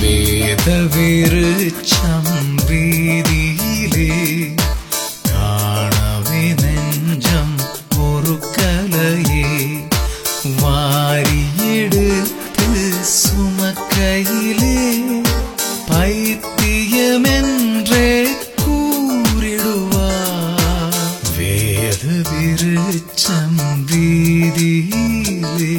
வேத விருச்சம் வீதியிலே காணவே நெஞ்சம் ஒரு கலையே. வாரியெடுத்து சுமக்கையிலே பைத்தியமென்றே கூறிடுவார் வேத விருச்சம் வீதியிலே